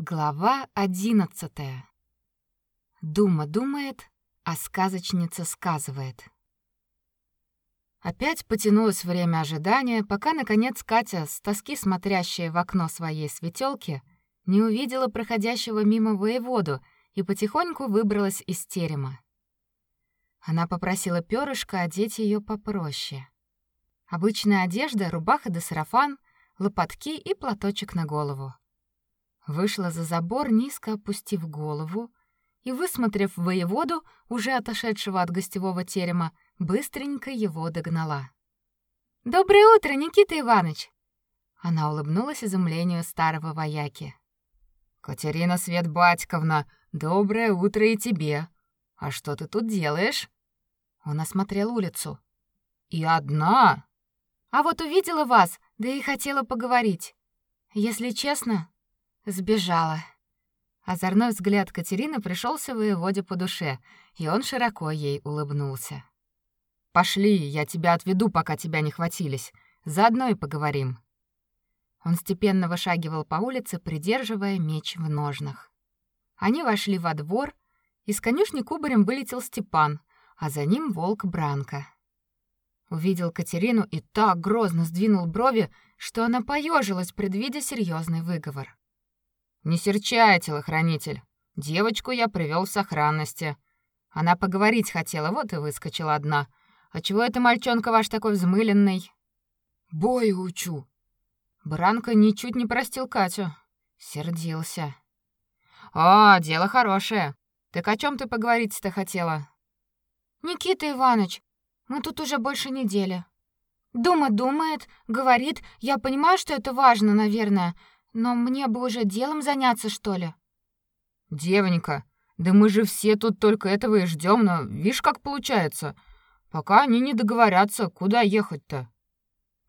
Глава одиннадцатая. Дума думает, а сказочница сказывает. Опять потянулось время ожидания, пока наконец Катя, с тоски смотрящая в окно своей светелки, не увидела проходящего мимо воеводу и потихоньку выбралась из терема. Она попросила Пёрышка одеть ее попроще. Обычная одежда, рубаха да сарафан, лопатки и платочек на голову. Вышла за забор, низко опустив голову, и, высмотрев воеводу, уже отошедшего от гостевого терема, быстренько его догнала. «Доброе утро, Никита Иванович!» Она улыбнулась изумлению старого вояки. «Катерина Светбатьковна, доброе утро и тебе! А что ты тут делаешь?» Он осмотрел улицу. «И одна?» «А вот увидела вас, да и хотела поговорить. Если честно, сбежала». Озорной взгляд Катерины пришелся воеводе по душе, и он широко ей улыбнулся. «Пошли, я тебя отведу, пока тебя не хватились. Заодно и поговорим». Он степенно вышагивал по улице, придерживая меч в ножнах. Они вошли во двор, из конюшни кубарем вылетел Степан, а за ним волк Бранка. Увидел Катерину и так грозно сдвинул брови, что она поежилась, предвидя серьезный выговор. Не серчай, телохранитель. Девочку я привел в сохранности. Она поговорить хотела, вот и выскочила одна. А чего это мальчонка ваш такой взмыленный? Бой учу. Бранко ничуть не простил Катю. Сердился. О, дело хорошее. Так о чем ты поговорить-то хотела? Никита Иванович, мы тут уже больше недели. Дума думает, говорит, я понимаю, что это важно, наверное, но мне бы уже делом заняться, что ли? Девонька, да мы же все тут только этого и ждем, но видишь, как получается. Пока они не договорятся, куда ехать-то.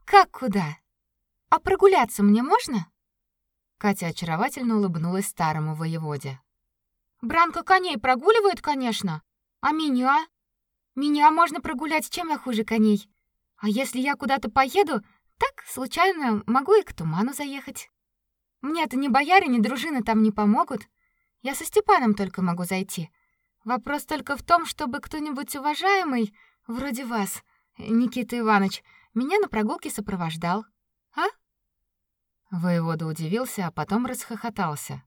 Как куда? А прогуляться мне можно? Катя очаровательно улыбнулась старому воеводе. Бранка коней прогуливает, конечно. А меня? Меня можно прогулять, чем я хуже коней. А если я куда-то поеду, так случайно могу и к туману заехать. Мне-то ни бояре, ни дружины там не помогут. Я со Степаном только могу зайти. Вопрос только в том, чтобы кто-нибудь уважаемый, вроде вас, Никита Иванович, меня на прогулке сопровождал. А? Воевода удивился, а потом расхохотался.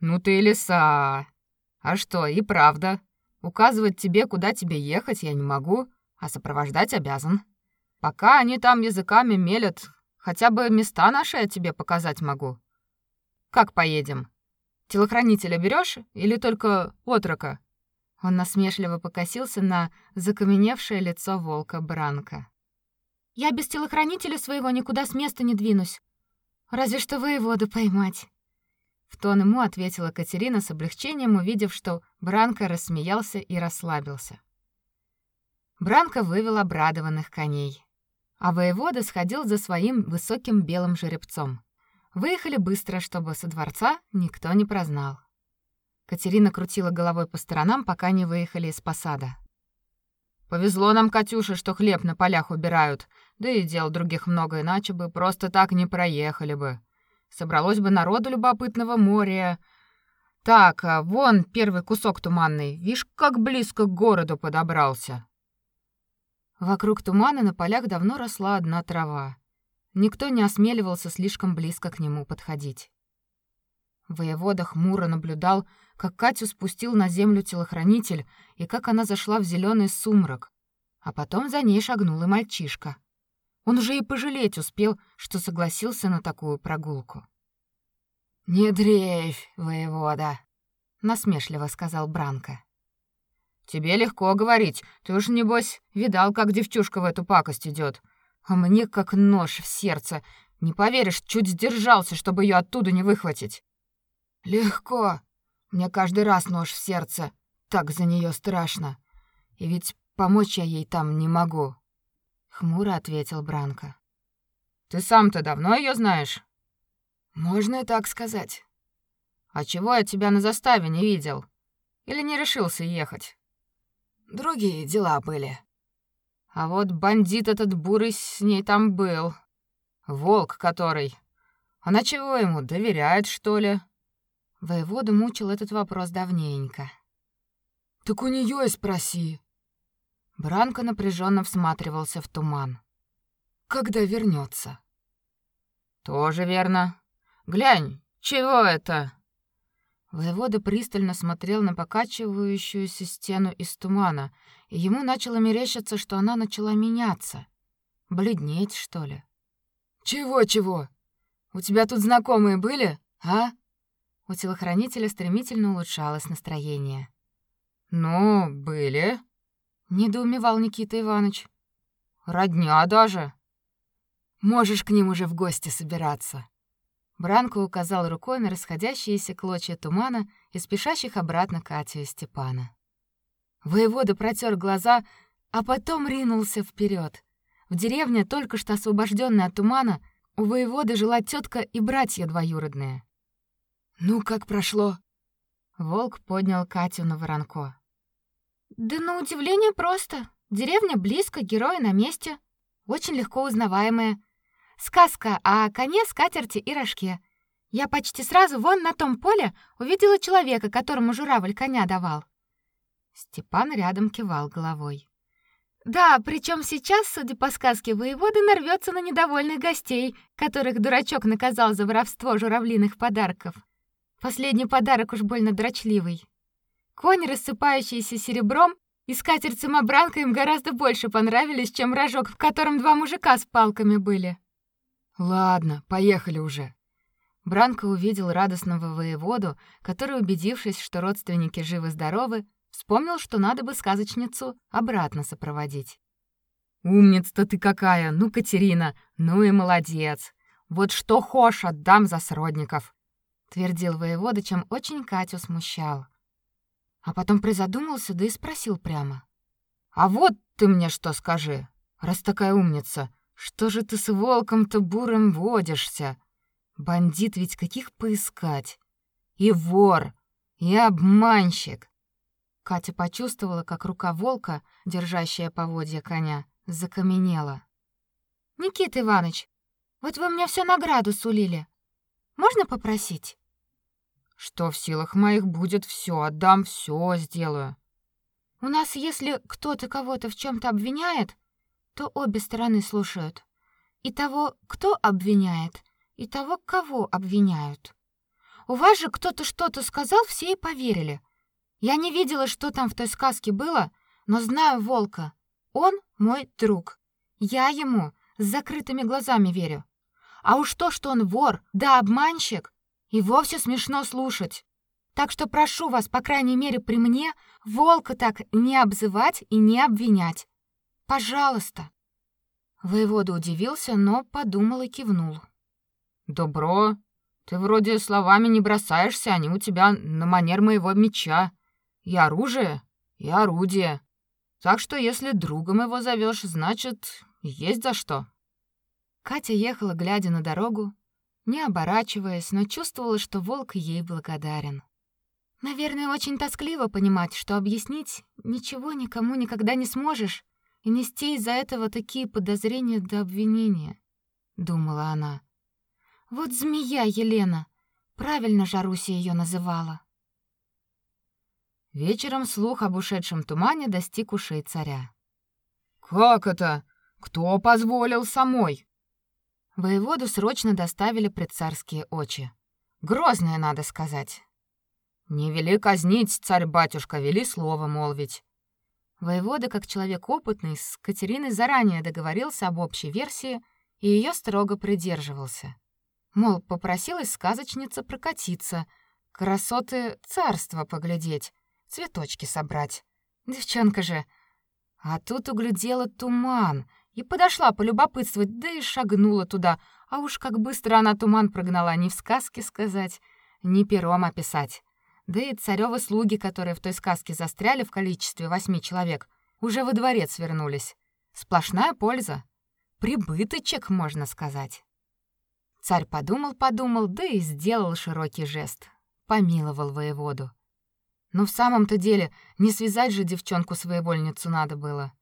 Ну ты лиса. А что, и правда. Указывать тебе, куда тебе ехать, я не могу, а сопровождать обязан. Пока они там языками мелят, хотя бы места наши я тебе показать могу. Как поедем? Телохранителя берешь или только отрока? Он насмешливо покосился на закаменевшее лицо волка Бранка. Я без телохранителя своего никуда с места не двинусь. Разве что воеводу поймать. В тон ему ответила Катерина с облегчением, увидев, что Бранка рассмеялся и расслабился. Бранка вывел обрадованных коней, а воевода сходил за своим высоким белым жеребцом. Выехали быстро, чтобы со дворца никто не прознал. Катерина крутила головой по сторонам, пока не выехали из посада. Повезло нам, Катюша, что хлеб на полях убирают, да и дел других много, иначе бы просто так не проехали бы. Собралось бы народу любопытного моря. Так, а вон первый кусок туманный. Вишь, как близко к городу подобрался. Вокруг тумана на полях давно росла одна трава. Никто не осмеливался слишком близко к нему подходить. Воевода хмуро наблюдал, как Катю спустил на землю телохранитель и как она зашла в зеленый сумрак, а потом за ней шагнул и мальчишка. Он уже и пожалеть успел, что согласился на такую прогулку. «Не дрейфь, воевода», — насмешливо сказал Бранко. «Тебе легко говорить, ты уж, небось, видал, как девчушка в эту пакость идет а мне как нож в сердце. Не поверишь, чуть сдержался, чтобы ее оттуда не выхватить. Легко. Мне каждый раз нож в сердце. Так за нее страшно. И ведь помочь я ей там не могу. Хмуро ответил Бранко. Ты сам-то давно ее знаешь? Можно и так сказать. А чего я тебя на заставе не видел? Или не решился ехать? Другие дела были. А вот бандит этот бурый с ней там был. Волк который. Она чего ему, доверяет, что ли? Воеводу мучил этот вопрос давненько. Так у нее и спроси. Бранко напряженно всматривался в туман. Когда вернется? Тоже верно. Глянь, чего это? Воевода пристально смотрел на покачивающуюся стену из тумана, и ему начало мерещиться, что она начала меняться. Бледнеть, что ли? Чего-чего? У тебя тут знакомые были, а? У телохранителя стремительно улучшалось настроение. Ну, были, недоумевал Никита Иванович. Родня даже. Можешь к ним уже в гости собираться. Бранко указал рукой на расходящиеся клочья тумана и спешащих обратно Катю и Степана. Воевода протер глаза, а потом ринулся вперед. В деревне, только что освобожденной от тумана, у воеводы жила тетка и братья двоюродные. «Ну, как прошло?» Волк поднял Катю на воронко. «Да на удивление просто. Деревня близко, герои на месте. Очень легко узнаваемые. Сказка о коне, скатерти и рожке. Я почти сразу вон на том поле увидела человека, которому журавль коня давал». Степан рядом кивал головой. Да, причем сейчас, судя по сказке, воевода нарвется на недовольных гостей, которых дурачок наказал за воровство журавлиных подарков. Последний подарок уж больно дрочливый. Конь, рассыпающийся серебром, и скатерть-самобранка им гораздо больше понравились, чем рожок, в котором два мужика с палками были. Ладно, поехали уже. Бранко увидел радостного воеводу, который, убедившись, что родственники живы-здоровы, вспомнил, что надо бы сказочницу обратно сопроводить. «Умница ты какая! Ну, Катерина, ну и молодец! Вот что хошь отдам за сродников!» твердил воевода, чем очень Катю смущал. А потом призадумался, да и спросил прямо. «А вот ты мне что скажи, раз такая умница, что же ты с волком-то бурым водишься? Бандит ведь каких поискать? И вор, и обманщик!» Катя почувствовала, как рука волка, держащая поводья коня, закаменела. «Никита Иванович, вот вы мне всю награду сулили. Можно попросить?» Что в силах моих будет, все отдам, все сделаю. У нас, если кто-то кого-то в чем то обвиняет, то обе стороны слушают. И того, кто обвиняет, и того, кого обвиняют. У вас же кто-то что-то сказал, все и поверили. Я не видела, что там в той сказке было, но знаю волка. Он мой друг. Я ему с закрытыми глазами верю. А уж то, что он вор, да обманщик, и вовсе смешно слушать. Так что прошу вас, по крайней мере, при мне волка так не обзывать и не обвинять. Пожалуйста. Воевода удивился, но подумал и кивнул. Добро. Ты вроде словами не бросаешься, они у тебя на манер моего меча. И оружие, и орудие. Так что если другом его зовешь, значит, есть за что. Катя ехала, глядя на дорогу, не оборачиваясь, но чувствовала, что волк ей благодарен. Наверное, очень тоскливо понимать, что объяснить ничего никому никогда не сможешь и нести из-за этого такие подозрения до обвинения, думала она. Вот змея Елена, правильно Жаруся ее называла. Вечером слух об ушедшем тумане достиг ушей царя. Как это? Кто позволил самой? Воеводу срочно доставили пред царские очи. Грозное, надо сказать. Не вели казнить, царь-батюшка, вели слово молвить. Воевода, как человек опытный, с Катериной заранее договорился об общей версии и ее строго придерживался. Мол, попросилась сказочница прокатиться, красоты царства поглядеть, цветочки собрать. Девчонка же. А тут углядела туман — и подошла полюбопытствовать, да и шагнула туда. А уж как быстро она туман прогнала, ни в сказке сказать, ни пером описать. Да и царёвы слуги, которые в той сказке застряли в количестве восьми человек, уже во дворец вернулись. Сплошная польза. Прибыточек, можно сказать. Царь подумал-подумал, да и сделал широкий жест. Помиловал воеводу. Но в самом-то деле не связать же девчонку своевольницу надо было.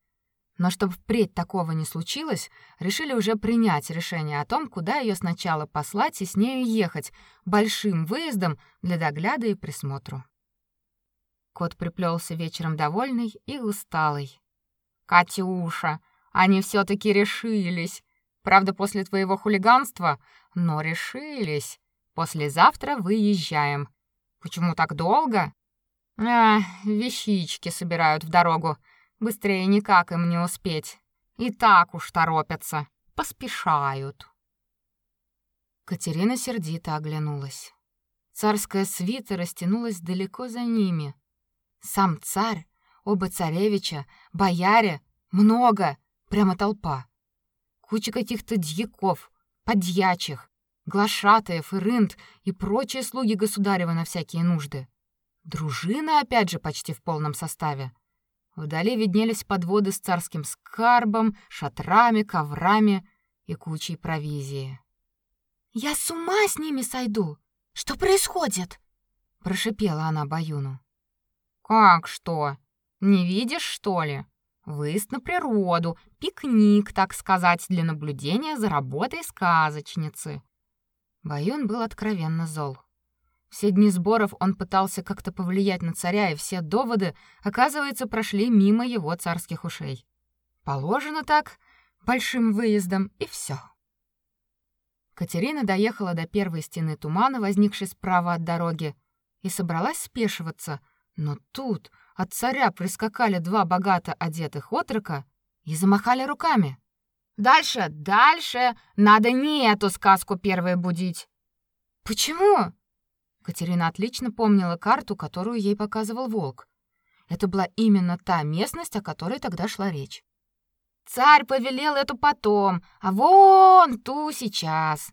Но чтобы впредь такого не случилось, решили уже принять решение о том, куда ее сначала послать и с нею ехать, большим выездом для догляда и присмотру. Кот приплелся вечером довольный и усталый. «Катюша, они все таки решились. Правда, после твоего хулиганства, но решились. Послезавтра выезжаем. Почему так долго?» «А, вещички собирают в дорогу. Быстрее никак им не успеть. И так уж торопятся, поспешают. Катерина сердито оглянулась. Царская свита растянулась далеко за ними. Сам царь, оба царевича, бояре, много, прямо толпа. Куча каких-то дьяков, подьячих, глашатаев и рынд и прочие слуги государева на всякие нужды. Дружина опять же почти в полном составе. Вдали виднелись подводы с царским скарбом, шатрами, коврами и кучей провизии. «Я с ума с ними сойду! Что происходит?» — прошипела она Баюну. «Как что? Не видишь, что ли? Выезд на природу, пикник, так сказать, для наблюдения за работой сказочницы». Баюн был откровенно зол. Все дни сборов он пытался как-то повлиять на царя, и все доводы, оказывается, прошли мимо его царских ушей. Положено так, большим выездом, и все. Катерина доехала до первой стены тумана, возникшей справа от дороги, и собралась спешиваться, но тут от царя прискакали два богато одетых отрока и замахали руками. «Дальше, дальше! Надо не эту сказку первой будить!» «Почему?» Катерина отлично помнила карту, которую ей показывал волк. Это была именно та местность, о которой тогда шла речь. Царь повелел эту потом, а вон ту сейчас.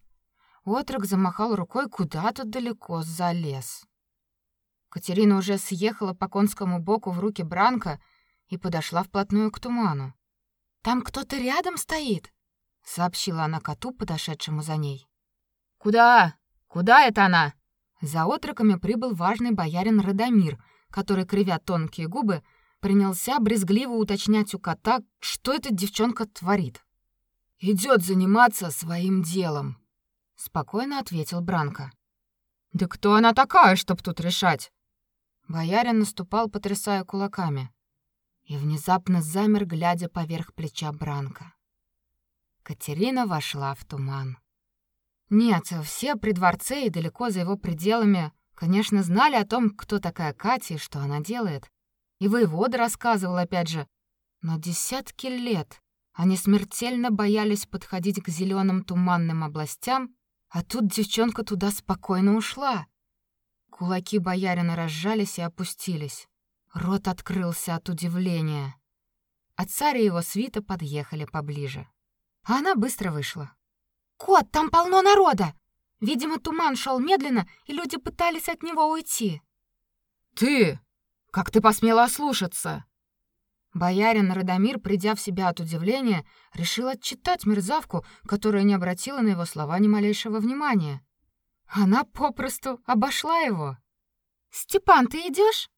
Отрок замахал рукой куда-то далеко за лес. Катерина уже съехала по конскому боку в руки Бранка и подошла вплотную к туману. Там кто-то рядом стоит, сообщила она коту, подошедшему за ней. Куда? Куда это она? За отроками прибыл важный боярин Радомир, который, кривя тонкие губы, принялся брезгливо уточнять у кота, что эта девчонка творит. Идет заниматься своим делом, спокойно ответил Бранко. Да кто она такая, чтоб тут решать? Боярин наступал, потрясая кулаками, и внезапно замер, глядя поверх плеча Бранка. Катерина вошла в туман. Нет, все при дворце и далеко за его пределами, конечно, знали о том, кто такая Катя и что она делает. И воевода рассказывал опять же. Но десятки лет они смертельно боялись подходить к зеленым туманным областям, а тут девчонка туда спокойно ушла. Кулаки боярина разжались и опустились. Рот открылся от удивления. А царь и его свита подъехали поближе. А она быстро вышла. «Кот, там полно народа! Видимо, туман шел медленно, и люди пытались от него уйти». «Ты! Как ты посмела ослушаться?» Боярин Радомир, придя в себя от удивления, решил отчитать мерзавку, которая не обратила на его слова ни малейшего внимания. Она попросту обошла его. «Степан, ты идешь?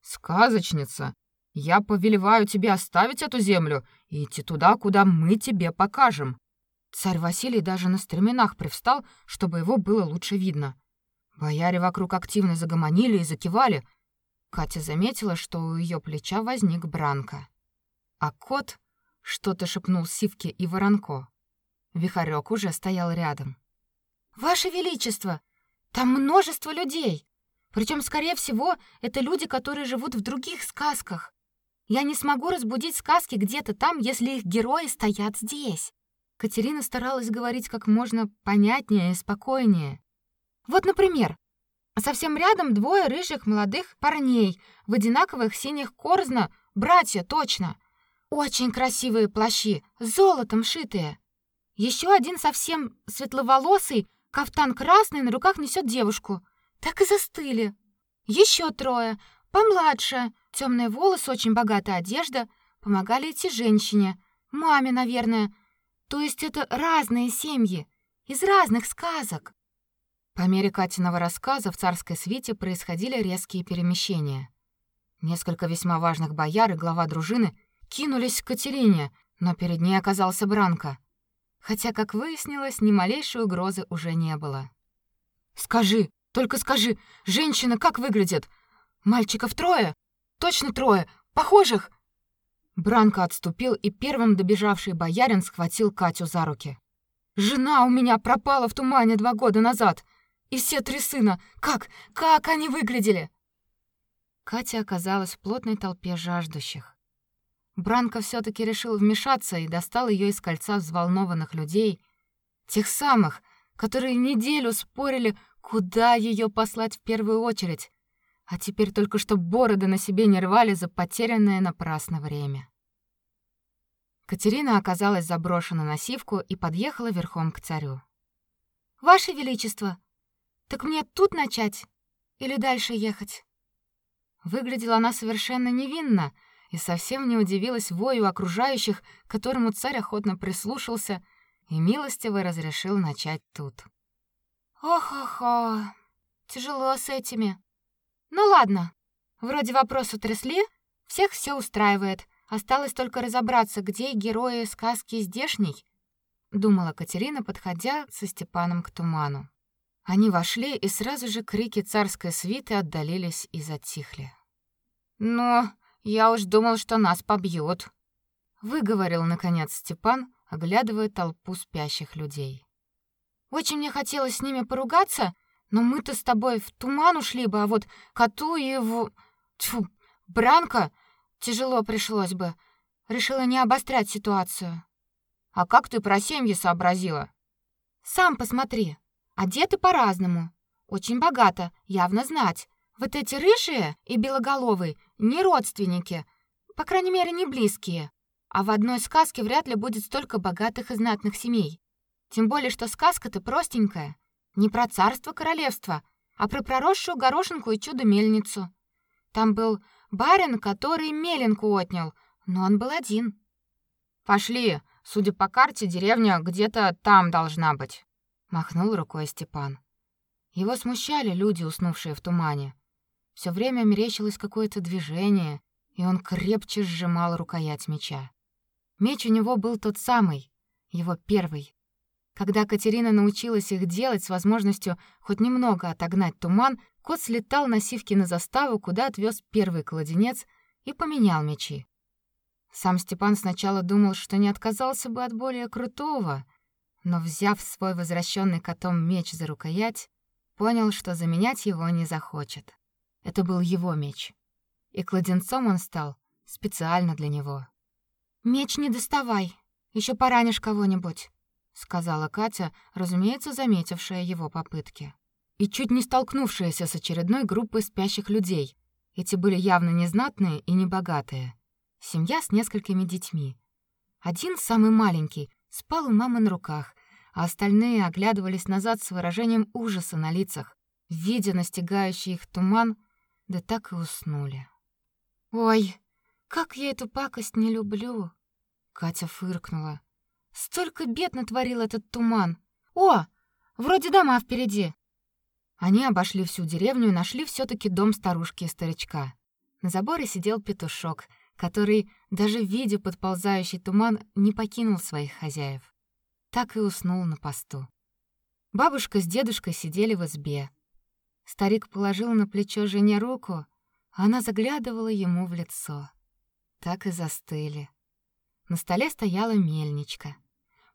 «Сказочница, я повелеваю тебе оставить эту землю и идти туда, куда мы тебе покажем. Царь Василий даже на стременах привстал, чтобы его было лучше видно. Бояре вокруг активно загомонили и закивали. Катя заметила, что у ее плеча возник Бранко. А кот что-то шепнул Сивке и Воронко. Вихарёк уже стоял рядом. «Ваше Величество, там множество людей. Причем, скорее всего, это люди, которые живут в других сказках. Я не смогу разбудить сказки где-то там, если их герои стоят здесь. Катерина старалась говорить как можно понятнее и спокойнее. Вот, например, совсем рядом двое рыжих молодых парней в одинаковых синих корзна, братья, точно. Очень красивые плащи, золотом шитые. Еще один совсем светловолосый, кафтан красный, на руках несет девушку. Так и застыли. Еще трое, помладше, темные волосы, очень богатая одежда, помогали идти женщине, маме, наверное, то есть это разные семьи, из разных сказок. По мере Катиного рассказа в царской свите происходили резкие перемещения. Несколько весьма важных бояр и глава дружины кинулись к Катерине, но перед ней оказался Бранко. Хотя, как выяснилось, ни малейшей угрозы уже не было. «Скажи, только скажи, женщина как выглядит? Мальчиков трое? Точно трое? Похожих?» Бранко отступил, и первым добежавший боярин схватил Катю за руки. «Жена у меня пропала в тумане два года назад, и все три сына. Как? Как они выглядели?» Катя оказалась в плотной толпе жаждущих. Бранко все таки решил вмешаться и достал ее из кольца взволнованных людей, тех самых, которые неделю спорили, куда ее послать в первую очередь, а теперь только что бороды на себе не рвали за потерянное напрасно время. Катерина оказалась заброшена на сивку и подъехала верхом к царю. «Ваше Величество, так мне тут начать или дальше ехать?» Выглядела она совершенно невинно и совсем не удивилась вою окружающих, которому царь охотно прислушался и милостиво разрешил начать тут. «Ох-охо, тяжело с этими. Ну ладно, вроде вопрос утрясли, всех все устраивает. Осталось только разобраться, где герои сказки здешней, думала Катерина, подходя со Степаном к туману. Они вошли, и сразу же крики царской свиты отдалились и затихли. «Но я уж думал, что нас побьют», — выговорил наконец Степан, оглядывая толпу спящих людей. «Очень мне хотелось с ними поругаться, но мы-то с тобой в туман ушли бы, а вот коту и в... Тьфу, Бранко тяжело пришлось бы. Решила не обострять ситуацию». «А как ты про семьи сообразила?» «Сам посмотри. Одеты по-разному. Очень богато, явно знать. Вот эти рыжие и белоголовые не родственники, по крайней мере, не близкие. А в одной сказке вряд ли будет столько богатых и знатных семей. Тем более, что сказка-то простенькая. Не про царство королевства, а про проросшую горошинку и чудо-мельницу. Там был барин, который меленку отнял, но он был один. Пошли, судя по карте, деревня где-то там должна быть махнул рукой Степан. Его смущали люди, уснувшие в тумане. Все время мерещилось какое-то движение, и он крепче сжимал рукоять меча. Меч у него был тот самый, его первый. Когда Катерина научилась их делать с возможностью хоть немного отогнать туман, кот слетал на сивки на заставу, куда отвез первый кладенец и поменял мечи. Сам Степан сначала думал, что не отказался бы от более крутого, но, взяв свой возвращенный котом меч за рукоять, понял, что заменять его не захочет. Это был его меч. И кладенцом он стал специально для него. «Меч не доставай, еще поранишь кого-нибудь», — сказала Катя, разумеется, заметившая его попытки. И чуть не столкнувшаяся с очередной группой спящих людей. Эти были явно незнатные и небогатые. Семья с несколькими детьми. Один, самый маленький, спал у мамы на руках, а остальные оглядывались назад с выражением ужаса на лицах, видя настигающий их туман, да так и уснули. «Ой, как я эту пакость не люблю!» Катя фыркнула. «Столько бед натворил этот туман! О, вроде дома впереди!» Они обошли всю деревню и нашли все таки дом старушки и старичка. На заборе сидел петушок, который, даже видя подползающий туман, не покинул своих хозяев так и уснул на посту. Бабушка с дедушкой сидели в избе. Старик положил на плечо жене руку, а она заглядывала ему в лицо. Так и застыли. На столе стояла мельничка.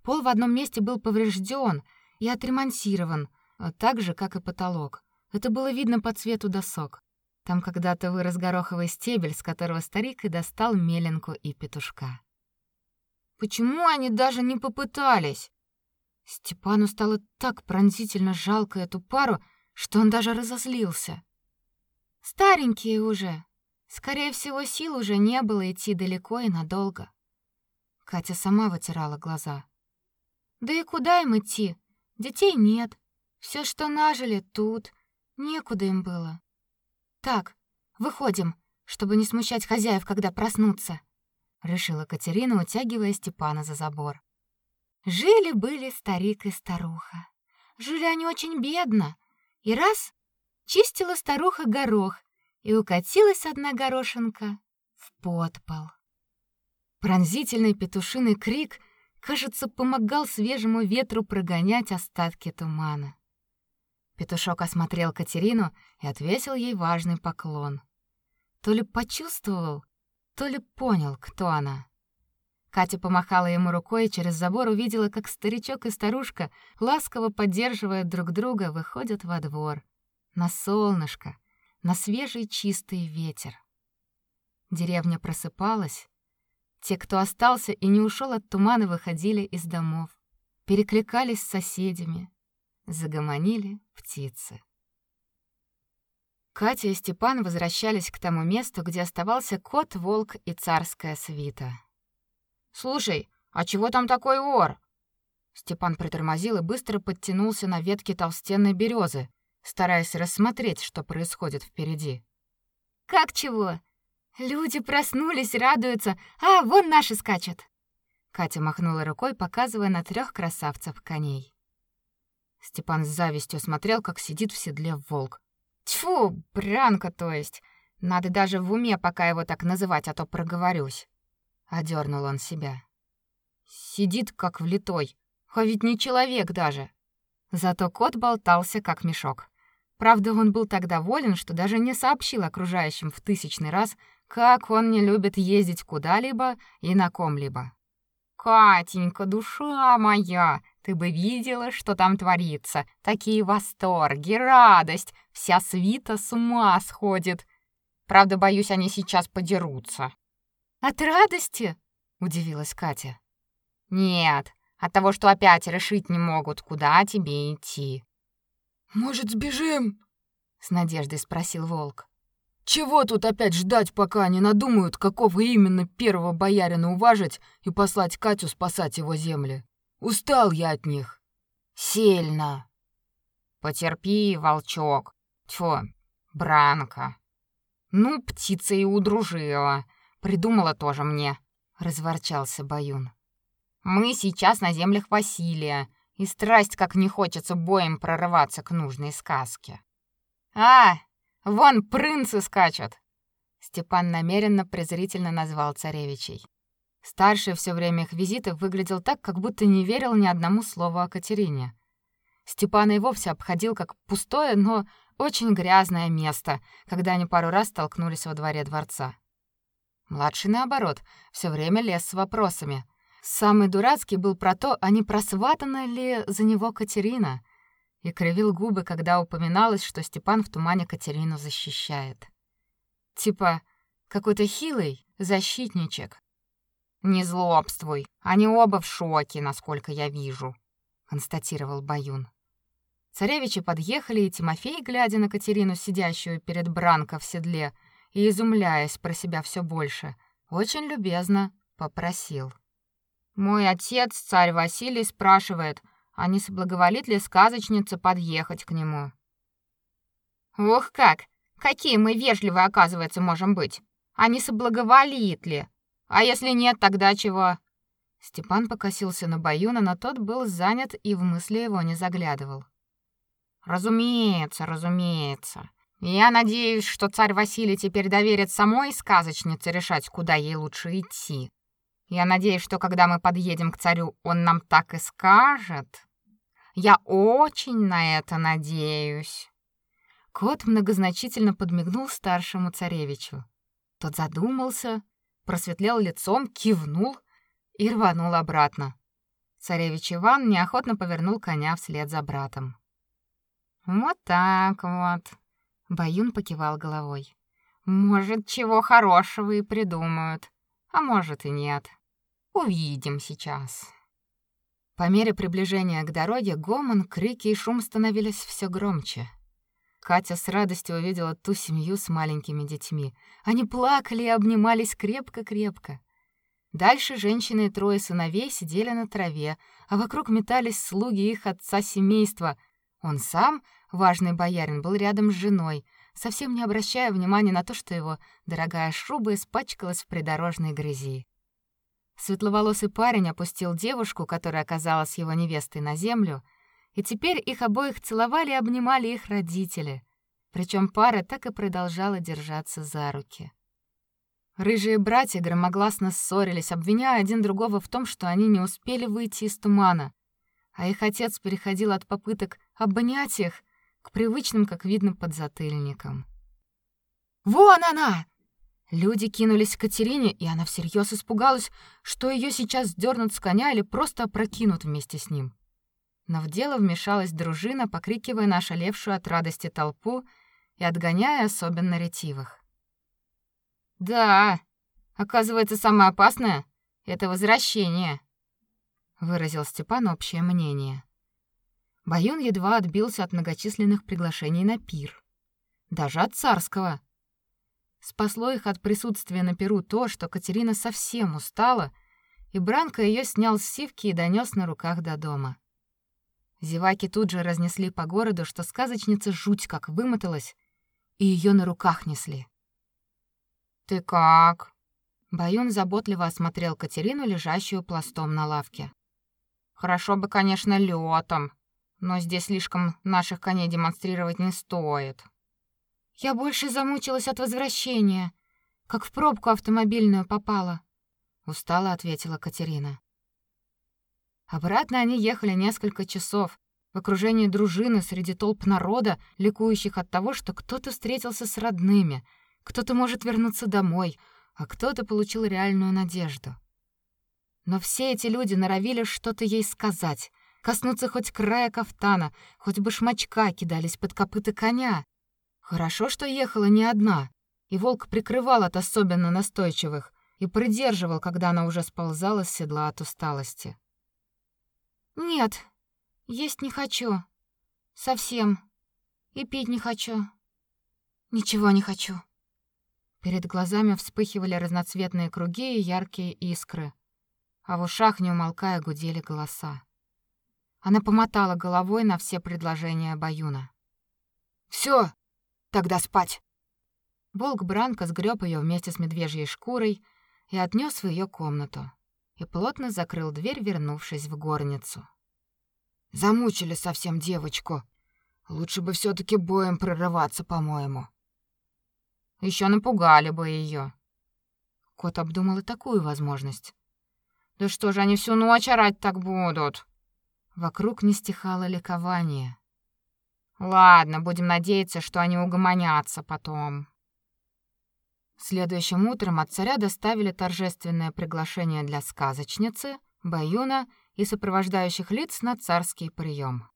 Пол в одном месте был поврежден и отремонтирован, а так же, как и потолок. Это было видно по цвету досок. Там когда-то вырос гороховый стебель, с которого старик и достал меленку и петушка. Почему они даже не попытались? Степану стало так пронзительно жалко эту пару, что он даже разозлился. Старенькие уже. Скорее всего, сил уже не было идти далеко и надолго. Катя сама вытирала глаза. Да и куда им идти? Детей нет. Все, что нажили, тут. Некуда им было. Так, выходим, чтобы не смущать хозяев, когда проснутся решила Катерина, утягивая Степана за забор. Жили-были старик и старуха. Жили они очень бедно. И раз чистила старуха горох, и укатилась одна горошинка в подпол. Пронзительный петушиный крик, кажется, помогал свежему ветру прогонять остатки тумана. Петушок осмотрел Катерину и отвесил ей важный поклон. То ли почувствовал, то ли понял, кто она. Катя помахала ему рукой и через забор увидела, как старичок и старушка, ласково поддерживая друг друга, выходят во двор. На солнышко, на свежий чистый ветер. Деревня просыпалась. Те, кто остался и не ушел от тумана, выходили из домов, перекликались с соседями, загомонили птицы. Катя и Степан возвращались к тому месту, где оставался кот, волк и царская свита. «Слушай, а чего там такой ор?» Степан притормозил и быстро подтянулся на ветке толстенной березы, стараясь рассмотреть, что происходит впереди. «Как чего? Люди проснулись, радуются, а вон наши скачут!» Катя махнула рукой, показывая на трех красавцев коней. Степан с завистью смотрел, как сидит в седле волк. Тьфу, бранка, то есть. Надо даже в уме пока его так называть, а то проговорюсь. Одернул он себя. Сидит как влитой, а ведь не человек даже. Зато кот болтался как мешок. Правда, он был так доволен, что даже не сообщил окружающим в тысячный раз, как он не любит ездить куда-либо и на ком-либо. «Катенька, душа моя, ты бы видела, что там творится. Такие восторги, радость, вся свита с ума сходит. Правда, боюсь, они сейчас подерутся». «От радости?» — удивилась Катя. «Нет, от того, что опять решить не могут, куда тебе идти». «Может, сбежим?» — с надеждой спросил Волк. «Чего тут опять ждать, пока они надумают, какого именно первого боярина уважить и послать Катю спасать его земли? Устал я от них». «Сильно». «Потерпи, волчок. Тьфу, Бранка. Ну, птица и удружила. Придумала тоже мне», — разворчался Баюн. «Мы сейчас на землях Василия, и страсть как не хочется боем прорываться к нужной сказке». «А, вон принцы скачут!» Степан намеренно презрительно назвал царевичей. Старший все время их визитов выглядел так, как будто не верил ни одному слову о Катерине. Степан и вовсе обходил как пустое, но очень грязное место, когда они пару раз столкнулись во дворе дворца. Младший, наоборот, все время лез с вопросами. Самый дурацкий был про то, а не просватана ли за него Катерина, и кривил губы, когда упоминалось, что Степан в тумане Катерину защищает. Типа какой-то хилый защитничек. Не злобствуй, они оба в шоке, насколько я вижу, констатировал Баюн. Царевичи подъехали, и Тимофей, глядя на Катерину, сидящую перед Бранко в седле, и изумляясь про себя все больше, очень любезно попросил: "Мой отец, царь Василий, спрашивает, а не соблаговолит ли сказочница подъехать к нему?" "Ох как! Какие мы вежливые, оказывается, можем быть. А не соблаговолит ли? А если нет, тогда чего?" Степан покосился на Баюна, но тот был занят и в мысли его не заглядывал. Разумеется, разумеется. Я надеюсь, что царь Василий теперь доверит самой сказочнице решать, куда ей лучше идти. Я надеюсь, что когда мы подъедем к царю, он нам так и скажет. Я очень на это надеюсь. Кот многозначительно подмигнул старшему царевичу. Тот задумался, просветлел лицом, кивнул и рванул обратно. Царевич Иван неохотно повернул коня вслед за братом. Вот так вот. Баюн покивал головой. Может, чего хорошего и придумают, а может и нет. Увидим сейчас. По мере приближения к дороге гомон, крики и шум становились все громче. Катя с радостью увидела ту семью с маленькими детьми. Они плакали и обнимались крепко-крепко. Дальше женщины и трое сыновей сидели на траве, а вокруг метались слуги их отца семейства. Он сам, важный боярин, был рядом с женой, совсем не обращая внимания на то, что его дорогая шуба испачкалась в придорожной грязи. Светловолосый парень опустил девушку, которая оказалась его невестой, на землю, и теперь их обоих целовали и обнимали их родители. Причем пара так и продолжала держаться за руки. Рыжие братья громогласно ссорились, обвиняя один другого в том, что они не успели выйти из тумана. А их отец переходил от попыток обнять их к привычным, как видно, подзатыльникам. «Вон она!» Люди кинулись к Катерине, и она всерьез испугалась, что ее сейчас сдернут с коня или просто опрокинут вместе с ним. Но в дело вмешалась дружина, покрикивая на ошалевшую от радости толпу и отгоняя особенно ретивых. «Да, оказывается, самое опасное — это возвращение», — выразил Степан общее мнение. Баюн едва отбился от многочисленных приглашений на пир. Даже от царского — Спасло их от присутствия на перу то, что Катерина совсем устала, и Бранко ее снял с сивки и донес на руках до дома. Зеваки тут же разнесли по городу, что сказочница жуть как вымоталась, и ее на руках несли. «Ты как?» Баюн заботливо осмотрел Катерину, лежащую пластом на лавке. «Хорошо бы, конечно, летом, но здесь слишком наших коней демонстрировать не стоит». Я больше замучилась от возвращения, как в пробку автомобильную попала, устало ответила Катерина. Обратно они ехали несколько часов в окружении дружины среди толп народа, ликующих от того, что кто-то встретился с родными, кто-то может вернуться домой, а кто-то получил реальную надежду. Но все эти люди норовили что-то ей сказать, коснуться хоть края кафтана, хоть башмачка, кидались под копыта коня. Хорошо, что ехала не одна, и волк прикрывал от особенно настойчивых и придерживал, когда она уже сползала с седла от усталости. Нет, есть не хочу. Совсем. И пить не хочу. Ничего не хочу. Перед глазами вспыхивали разноцветные круги и яркие искры, а в ушах не умолкая гудели голоса. Она помотала головой на все предложения Баюна. Все, Тогда спать. Волк Бранко сгреб ее вместе с медвежьей шкурой и отнес в ее комнату и плотно закрыл дверь, вернувшись в горницу. Замучили совсем девочку. Лучше бы все таки боем прорываться, по-моему. Еще напугали бы ее. Кот обдумал и такую возможность. Да что же они всю ночь орать так будут? Вокруг не стихало ликование. Ладно, будем надеяться, что они угомонятся потом. Следующим утром от царя доставили торжественное приглашение для сказочницы, Баюна и сопровождающих лиц на царский прием.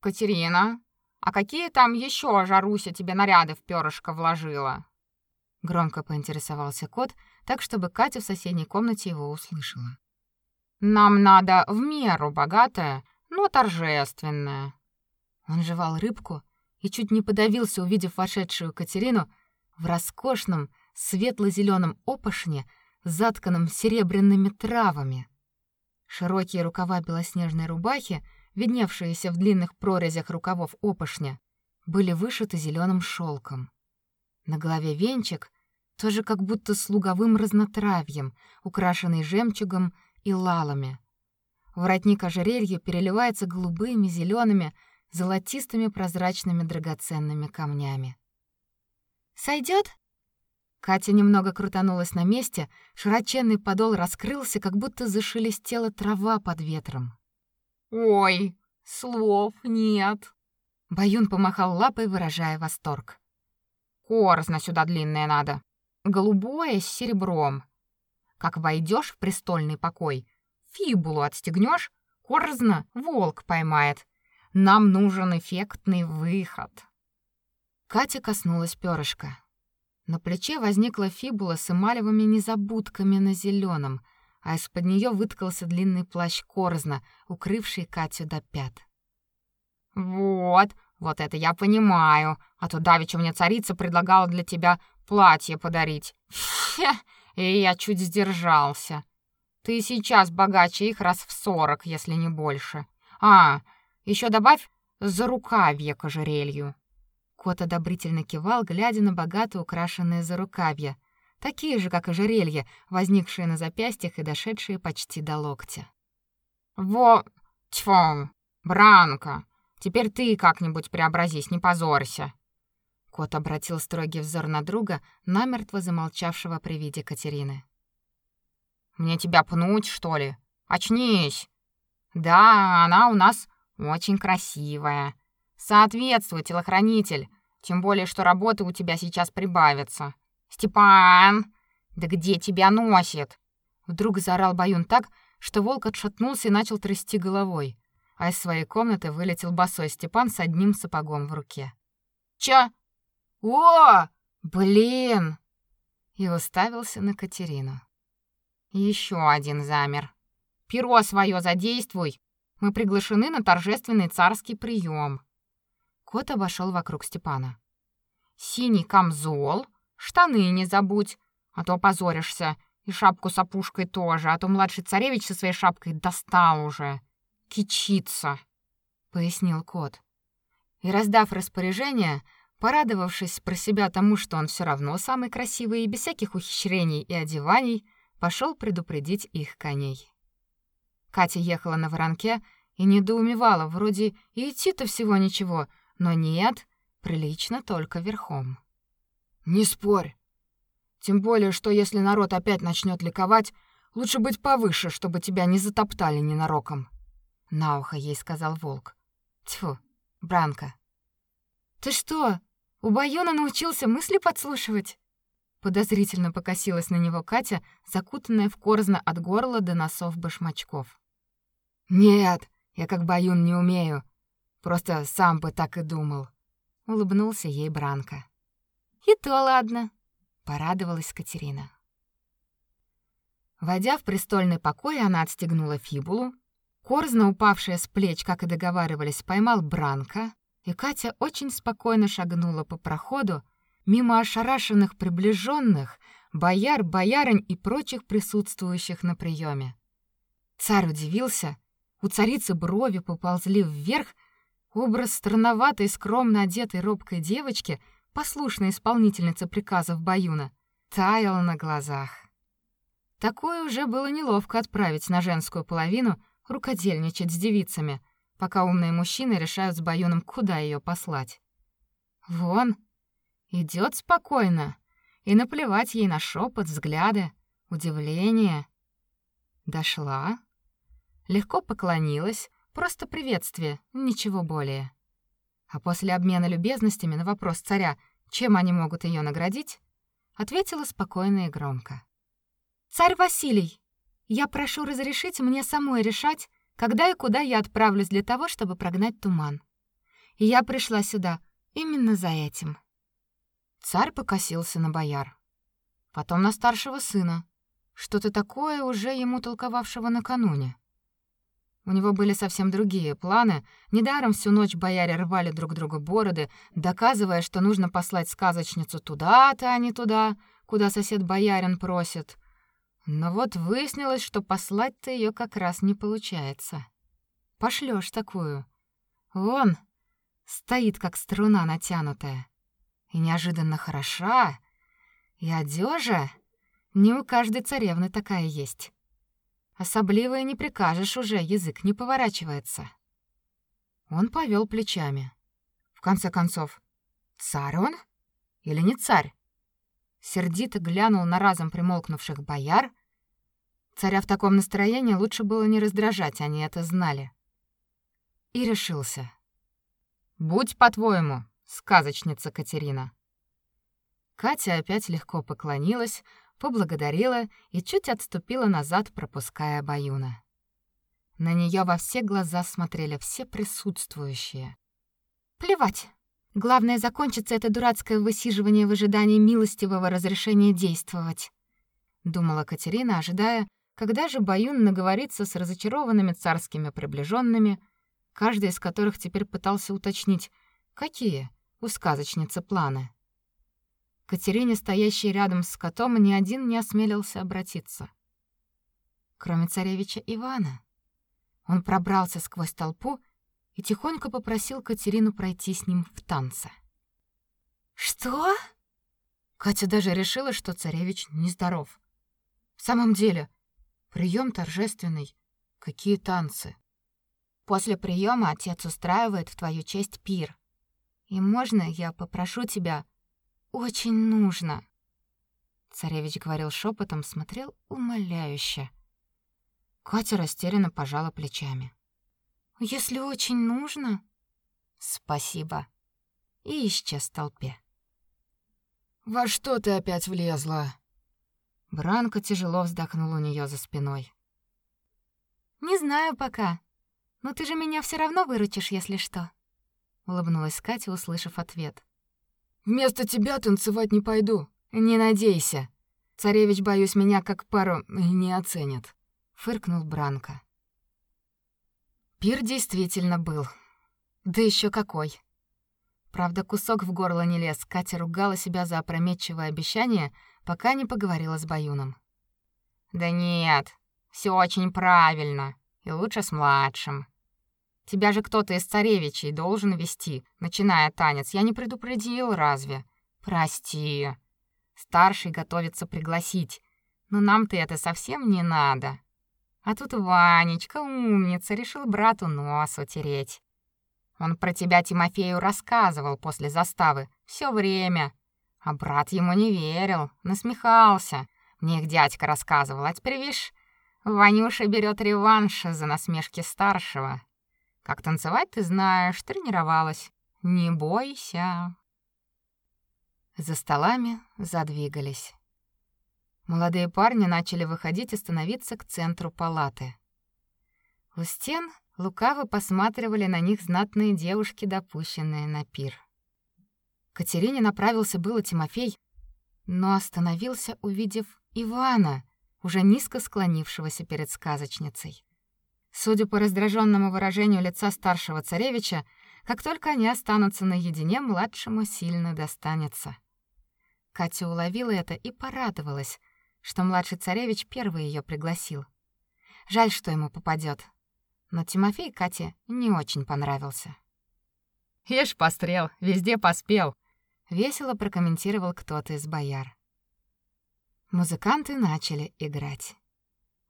Катерина, а какие там еще Жаруся тебе наряды в перышко вложила? Громко поинтересовался кот, так чтобы Катя в соседней комнате его услышала. Нам надо в меру богатое, но торжественное. Он жевал рыбку и чуть не подавился, увидев вошедшую Катерину в роскошном светло-зеленом опошне, затканном серебряными травами. Широкие рукава белоснежной рубахи, видневшиеся в длинных прорезях рукавов опошня, были вышиты зеленым шелком. На голове венчик, тоже как будто с луговым разнотравьем, украшенный жемчугом и лалами. Воротник ожерелья переливается голубыми, зелеными, золотистыми прозрачными драгоценными камнями. Сойдет? Катя немного крутанулась на месте, широченный подол раскрылся, как будто зашелестела трава под ветром. Ой, слов нет. Баюн помахал лапой, выражая восторг. Корзна сюда длинная надо, голубое с серебром. Как войдешь в престольный покой, фибулу отстегнешь, корзна волк поймает. Нам нужен эффектный выход. Катя коснулась перышка. На плече возникла фибула с эмалевыми незабудками на зеленом, а из-под нее выткался длинный плащ корзна, укрывший Катю до пят. Вот, вот это я понимаю. А то давеча мне царица предлагала для тебя платье подарить. Фе, и я чуть сдержался. Ты сейчас богаче их раз в сорок, если не больше. А, еще добавь за рукавье к ожерелью. Кот одобрительно кивал, глядя на богато украшенные зарукавья, такие же, как ожерелье, возникшие на запястьях и дошедшие почти до локтя. Во, тьфу, Бранка, теперь ты как-нибудь преобразись, не позорься. Кот обратил строгий взор на друга, намертво замолчавшего при виде Катерины. Мне тебя пнуть, что ли? Очнись. Да, она у нас очень красивая. Соответствует телохранитель, тем более что работы у тебя сейчас прибавится. Степан, да где тебя носит? Вдруг заорал Баюн так, что волк отшатнулся и начал трясти головой, а из своей комнаты вылетел босой Степан с одним сапогом в руке. Чё? О! Блин! И уставился на Катерину. Еще один замер. Перо свое задействуй. Мы приглашены на торжественный царский прием. Кот обошел вокруг Степана. Синий камзол, штаны не забудь, а то позоришься, и шапку с опушкой тоже, а то младший царевич со своей шапкой достал уже. Кичится, пояснил кот. И раздав распоряжение, порадовавшись про себя тому, что он все равно самый красивый и без всяких ухищрений и одеваний, пошел предупредить их коней. Катя ехала на воронке и недоумевала, вроде и идти-то всего ничего, но нет, прилично только верхом. Не спорь. Тем более, что если народ опять начнет ликовать, лучше быть повыше, чтобы тебя не затоптали ненароком. На ухо ей сказал волк. Тьфу, Бранка. Ты что, у Баюна научился мысли подслушивать? Подозрительно покосилась на него Катя, закутанная в корзно от горла до носов башмачков. Нет, я как баюн не умею. Просто сам бы так и думал, улыбнулся ей Бранка. И то ладно, порадовалась Катерина. Войдя в престольный покой, она отстегнула фибулу. Корзна, упавшая с плеч, как и договаривались, поймал Бранка, и Катя очень спокойно шагнула по проходу, мимо ошарашенных приближенных, бояр, боярынь и прочих присутствующих на приеме. Царь удивился, у царицы брови поползли вверх, образ странноватой, скромно одетой робкой девочки, послушной исполнительницы приказов Баюна, таял на глазах. Такое уже было неловко отправить на женскую половину рукодельничать с девицами, пока умные мужчины решают с Баюном, куда ее послать. Вон, Идет спокойно, и наплевать ей на шепот, взгляды, удивление. Дошла, легко поклонилась, просто приветствие, ничего более. А после обмена любезностями на вопрос царя, чем они могут ее наградить, ответила спокойно и громко. «Царь Василий, я прошу разрешить мне самой решать, когда и куда я отправлюсь для того, чтобы прогнать туман. И я пришла сюда именно за этим». Царь покосился на бояр, потом на старшего сына, что-то такое уже ему толковавшего накануне. У него были совсем другие планы. Недаром всю ночь бояре рвали друг другу бороды, доказывая, что нужно послать сказочницу туда-то, а не туда, куда сосед боярин просит. Но вот выяснилось, что послать-то ее как раз не получается. Пошлёшь такую. Вон, стоит как струна натянутая и неожиданно хороша, и одежа не у каждой царевны такая есть. Особливо и не прикажешь уже, язык не поворачивается. Он повел плечами. В конце концов, царь он или не царь? Сердито глянул на разом примолкнувших бояр. Царя в таком настроении лучше было не раздражать, они это знали. И решился. «Будь по-твоему, сказочница Катерина. Катя опять легко поклонилась, поблагодарила и чуть отступила назад, пропуская Баюна. На нее во все глаза смотрели все присутствующие. Плевать. Главное закончится это дурацкое высиживание в ожидании милостивого разрешения действовать, думала Катерина, ожидая, когда же Баюн наговорится с разочарованными царскими приближенными, каждый из которых теперь пытался уточнить, какие у сказочницы планы. Катерине, стоящей рядом с котом, ни один не осмелился обратиться. Кроме царевича Ивана. Он пробрался сквозь толпу и тихонько попросил Катерину пройти с ним в танце. «Что?» Катя даже решила, что царевич нездоров. В самом деле, прием торжественный. Какие танцы? После приема отец устраивает в твою честь пир И можно я попрошу тебя? Очень нужно. Царевич говорил шепотом, смотрел умоляюще. Катя растерянно пожала плечами. Если очень нужно, спасибо. И исчез в толпе. Во что ты опять влезла? Бранка тяжело вздохнула у нее за спиной. Не знаю пока. Но ты же меня все равно выручишь, если что. Улыбнулась Катя, услышав ответ. Вместо тебя танцевать не пойду. Не надейся. Царевич, боюсь, меня как пару не оценит, фыркнул Бранка. Пир действительно был. Да еще какой. Правда, кусок в горло не лез. Катя ругала себя за опрометчивое обещание, пока не поговорила с Баюном. Да нет, все очень правильно, и лучше с младшим. Тебя же кто-то из царевичей должен вести, начиная танец. Я не предупредил, разве? Прости. Старший готовится пригласить. Но нам-то это совсем не надо. А тут Ванечка, умница, решил брату нос утереть. Он про тебя Тимофею рассказывал после заставы все время. А брат ему не верил, насмехался. Мне их дядька рассказывал, а теперь, видишь, Ванюша берет реванш за насмешки старшего. Как танцевать ты знаешь, тренировалась. Не бойся. За столами задвигались. Молодые парни начали выходить и становиться к центру палаты. У стен лукаво посматривали на них знатные девушки, допущенные на пир. Катерине направился было Тимофей, но остановился, увидев Ивана, уже низко склонившегося перед сказочницей. Судя по раздраженному выражению лица старшего царевича, как только они останутся наедине, младшему сильно достанется. Катя уловила это и порадовалась, что младший царевич первый ее пригласил. Жаль, что ему попадет. Но Тимофей Кате не очень понравился. «Ешь пострел, везде поспел», — весело прокомментировал кто-то из бояр. Музыканты начали играть.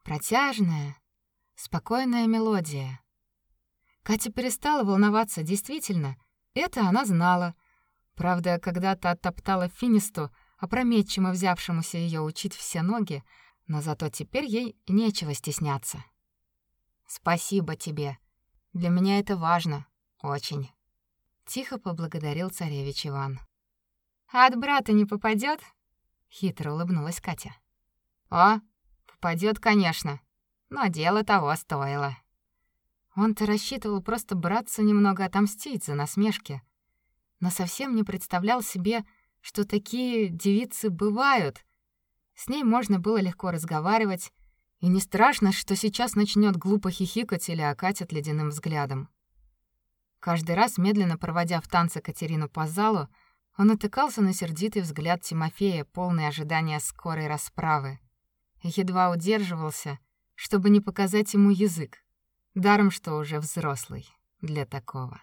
Протяжная, спокойная мелодия. Катя перестала волноваться, действительно, это она знала. Правда, когда-то оттоптала Финисту, опрометчиво взявшемуся ее учить все ноги, но зато теперь ей нечего стесняться. Спасибо тебе. Для меня это важно, очень. Тихо поблагодарил царевич Иван. А от брата не попадет? хитро улыбнулась Катя. А, попадет, конечно. Но дело того стоило. Он-то рассчитывал просто браться немного отомстить за насмешки, но совсем не представлял себе, что такие девицы бывают. С ней можно было легко разговаривать, и не страшно, что сейчас начнет глупо хихикать или окатит ледяным взглядом. Каждый раз, медленно проводя в танце Катерину по залу, он натыкался на сердитый взгляд Тимофея, полный ожидания скорой расправы. Едва удерживался, чтобы не показать ему язык, даром что уже взрослый для такого.